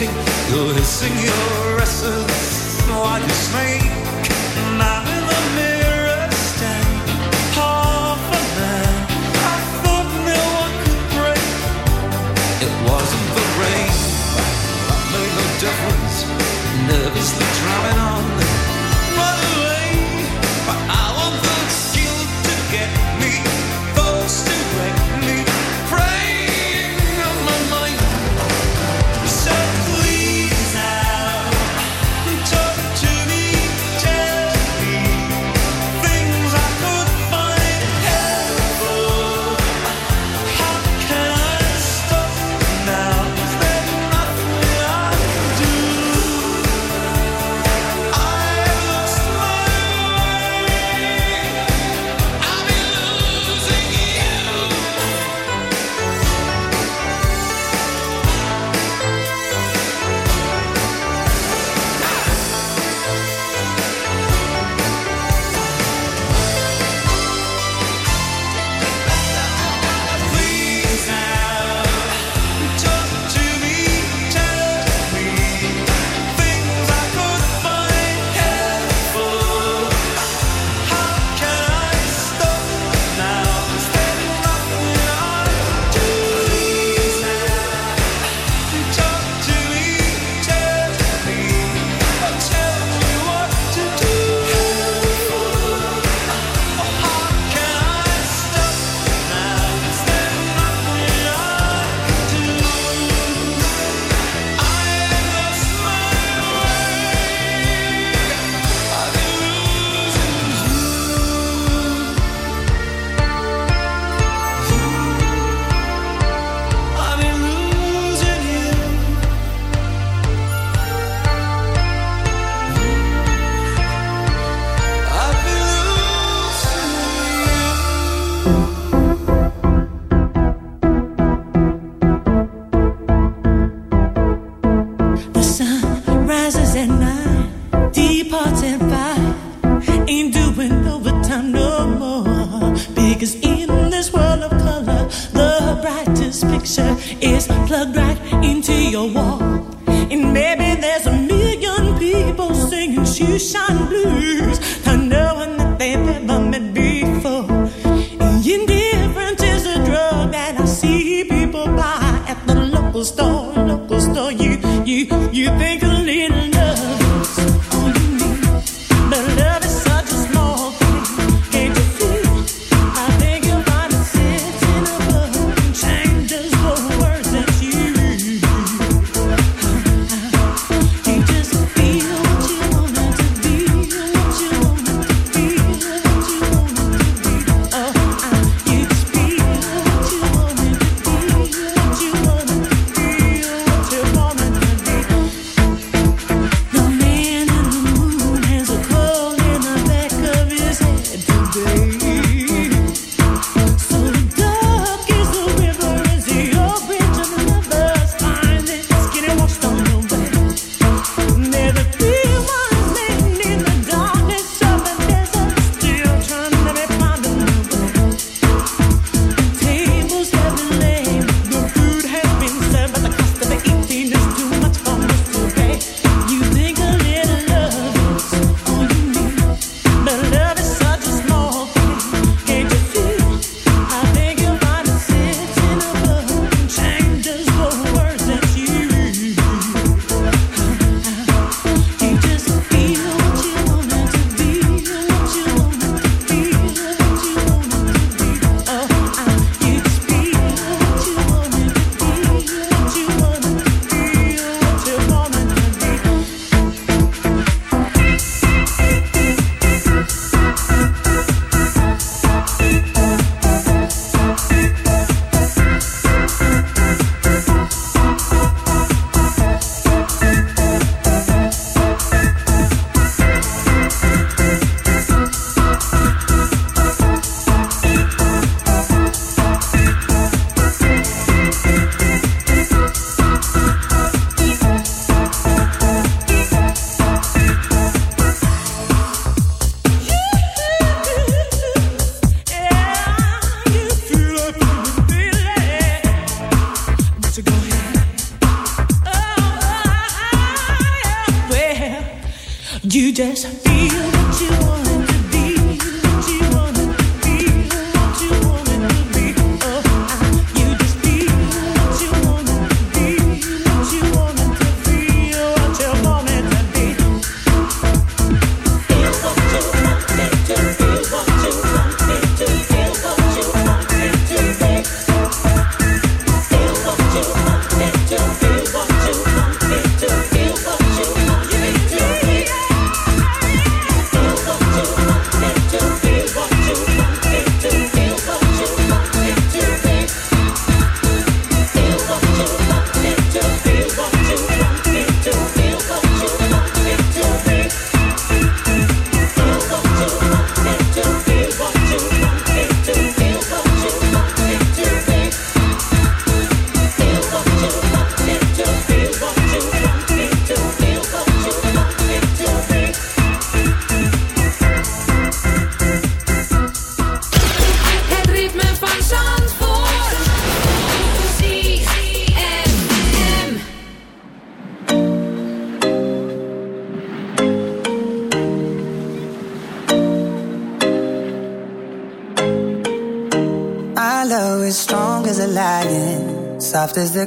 You're hissing your essence like a snake.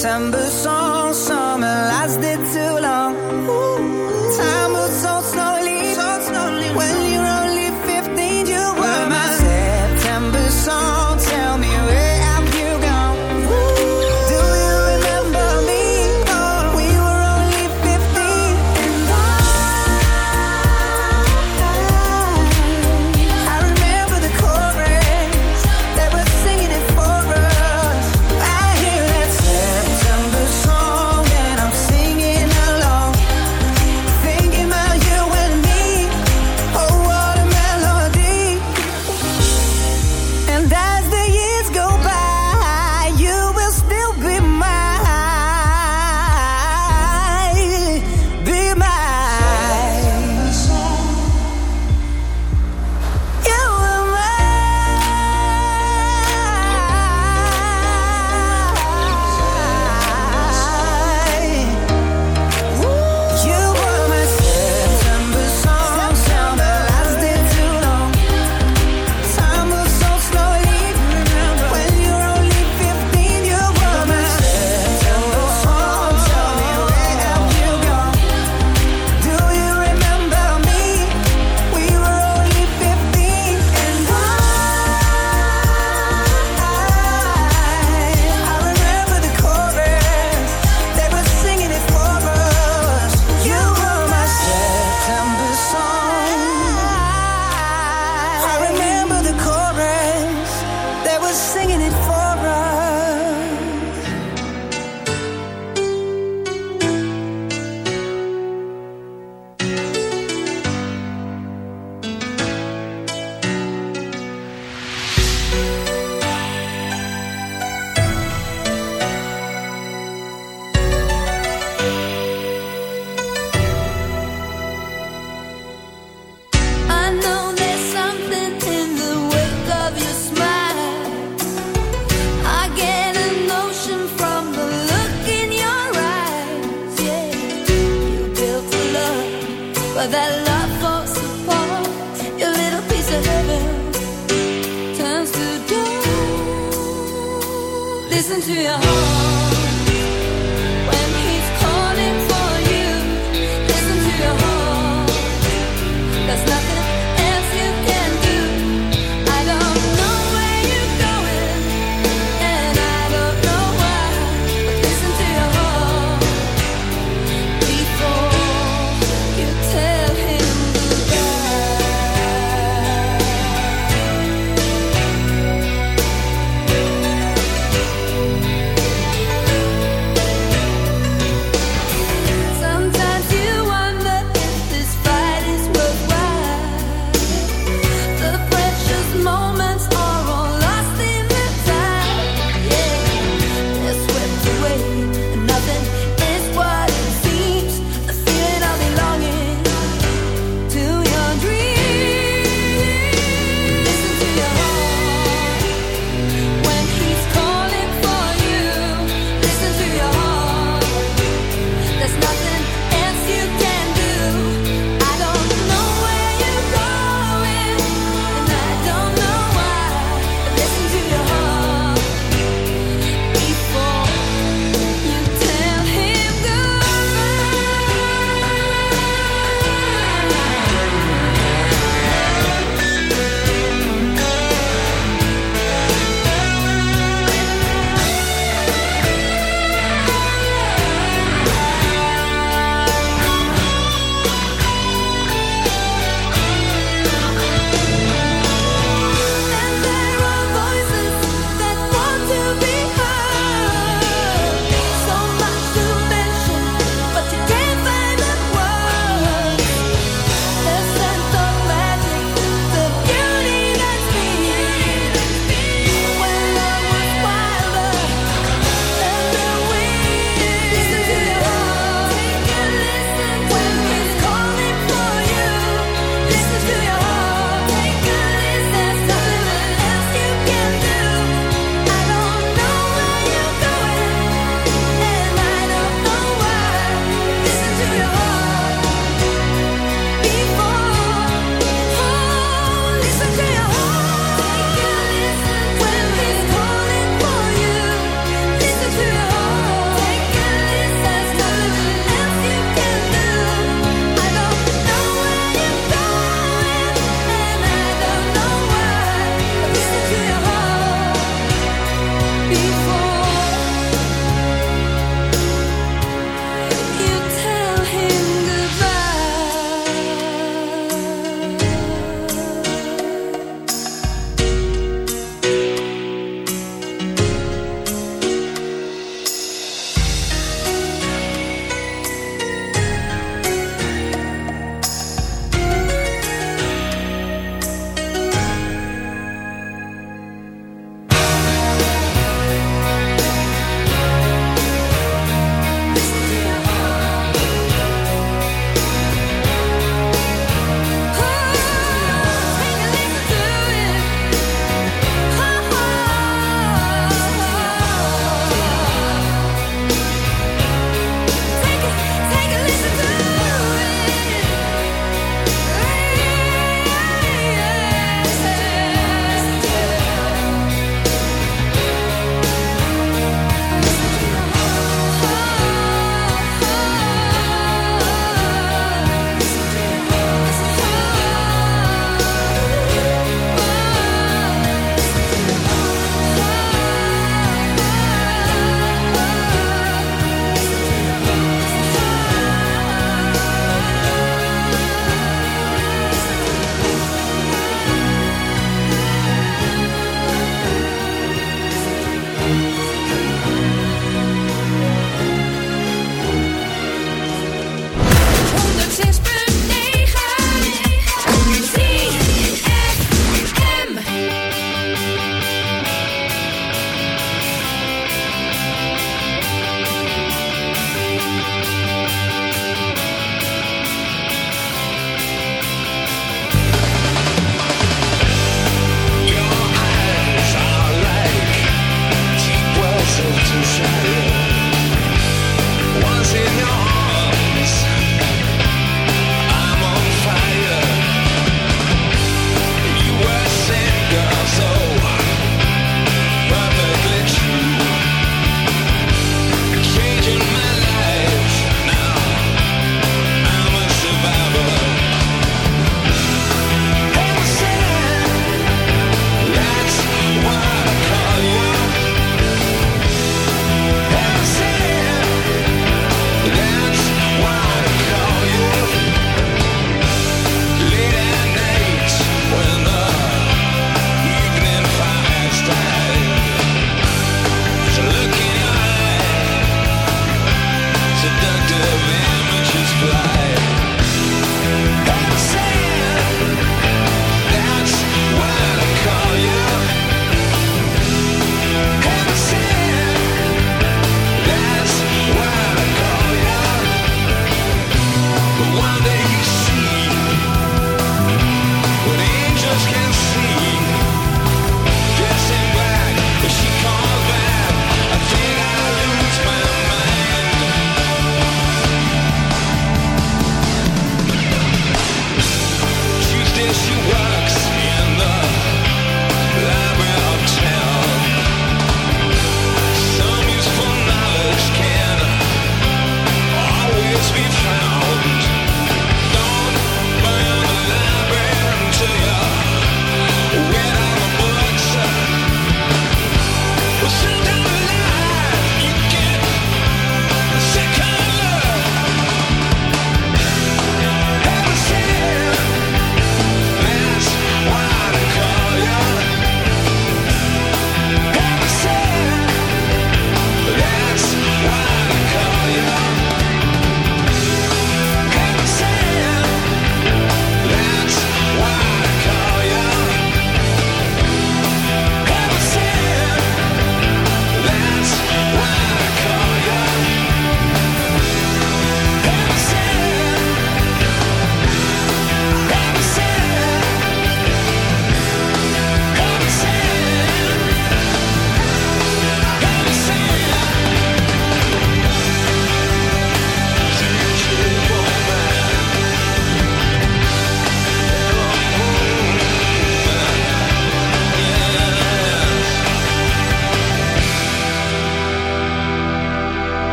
September song.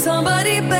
Somebody better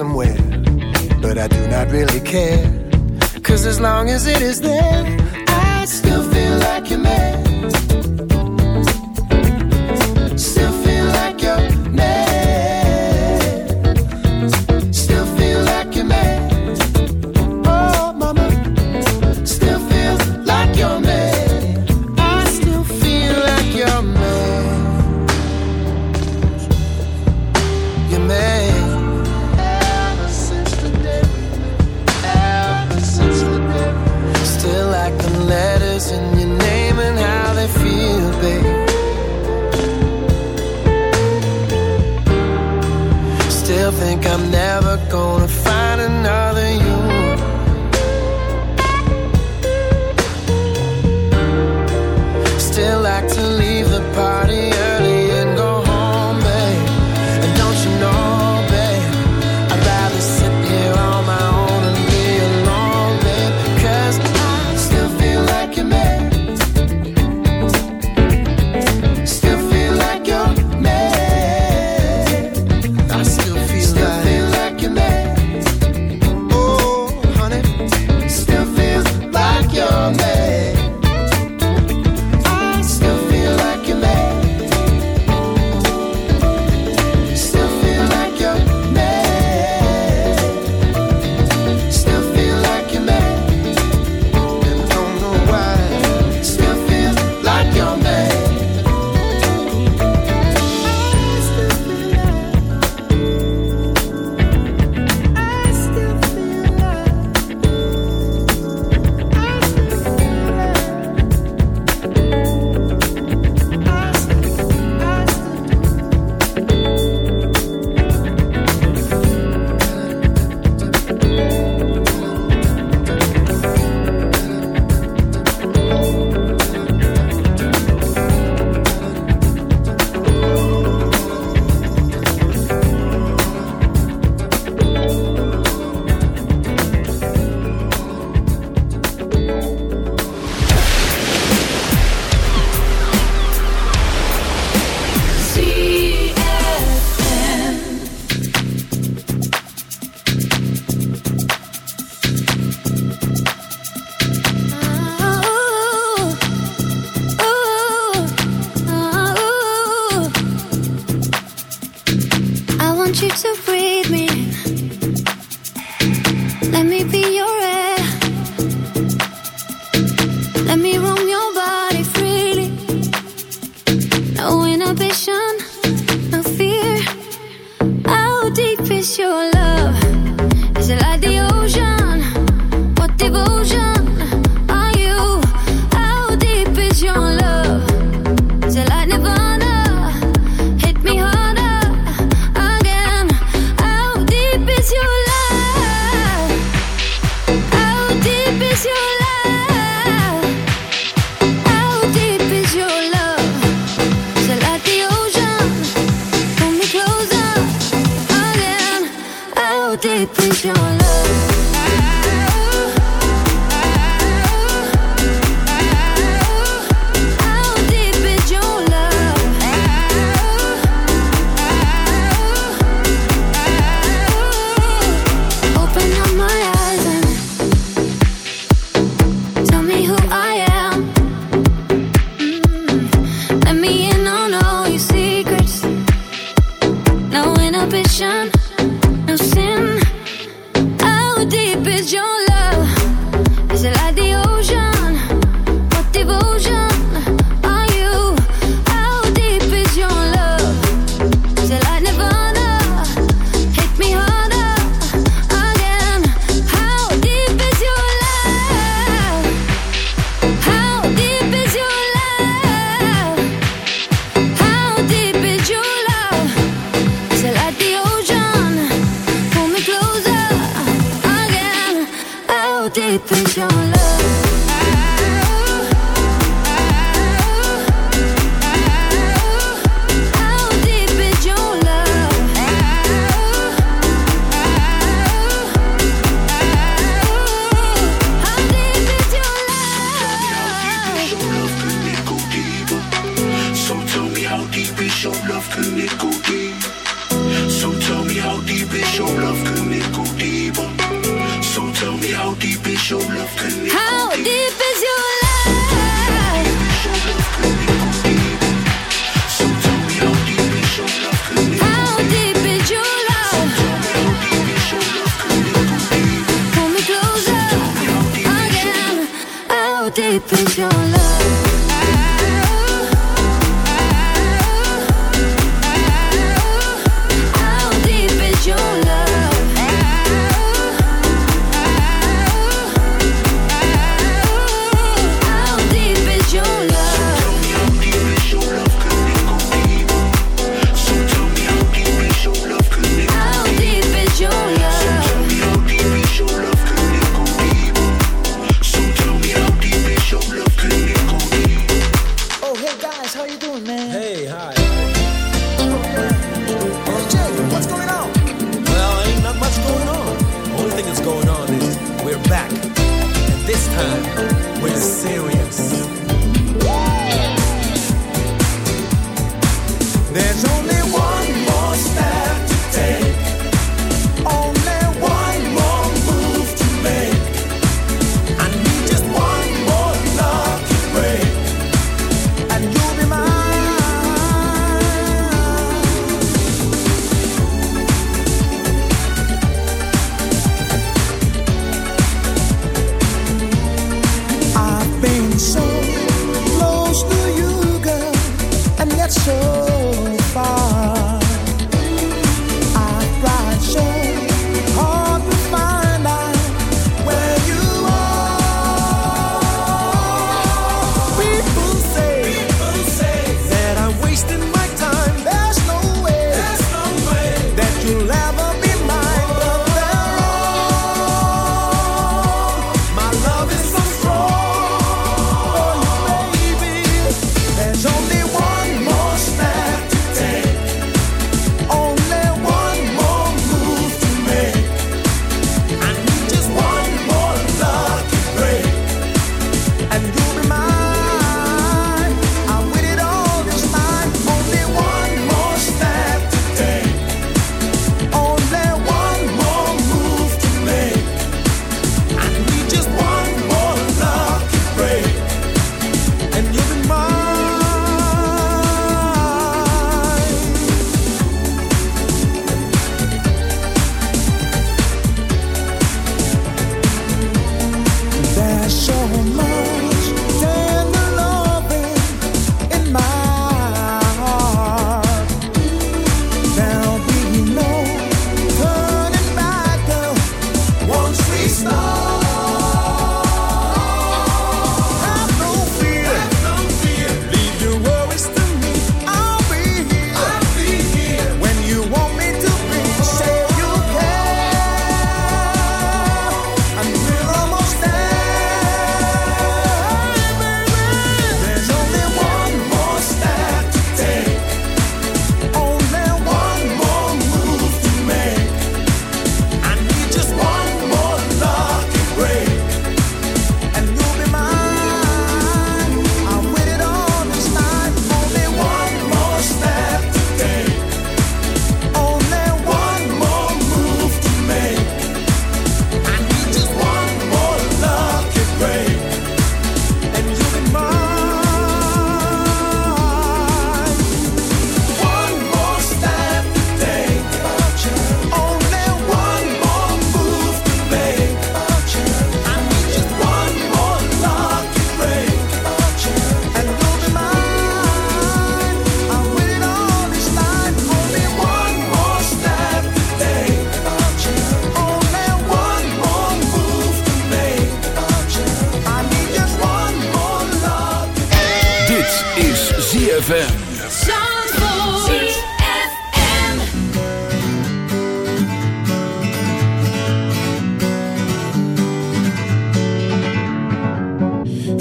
Somewhere.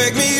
Wake me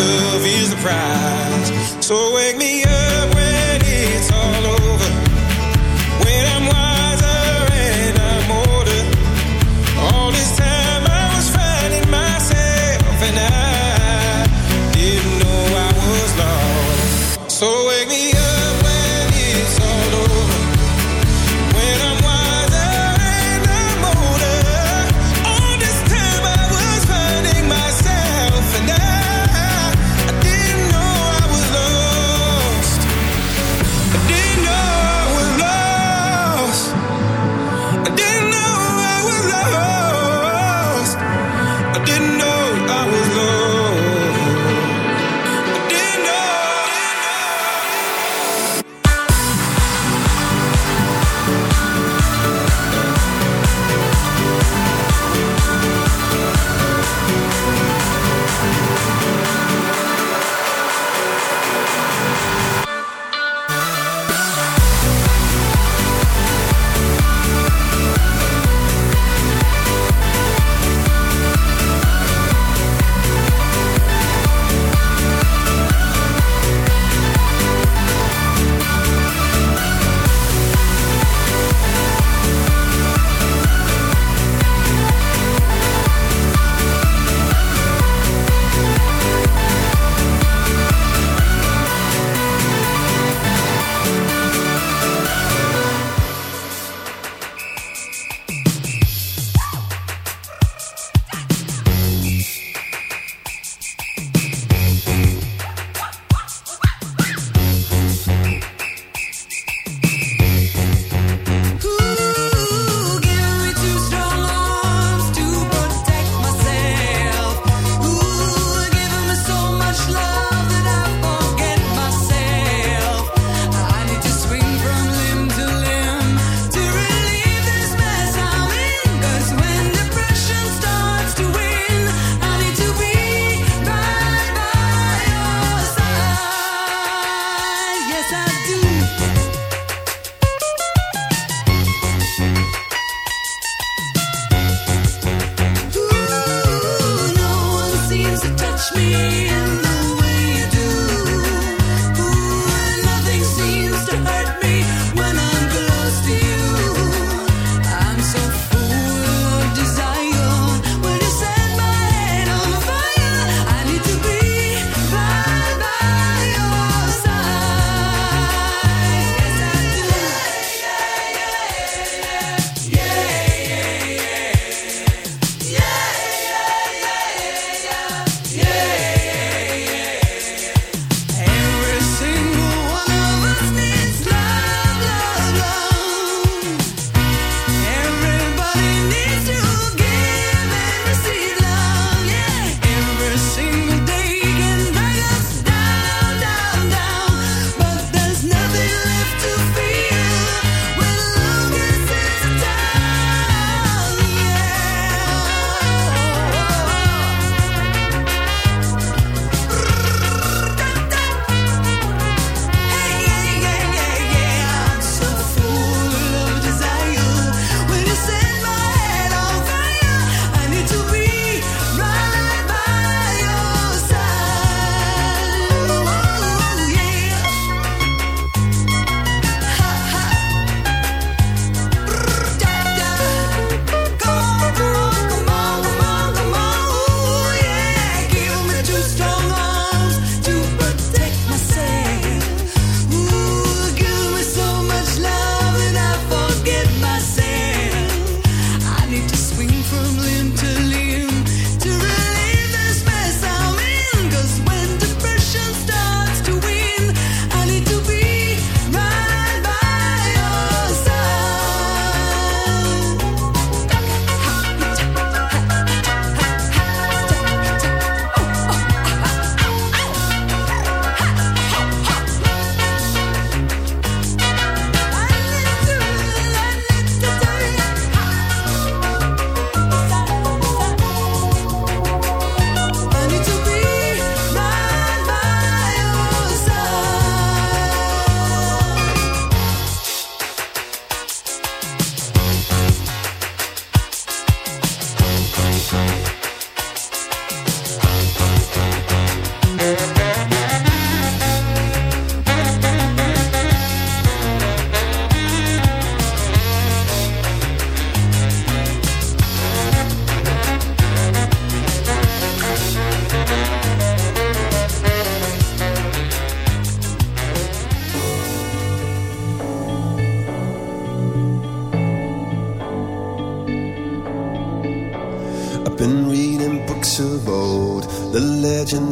love is the prize. So wake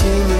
Superhuman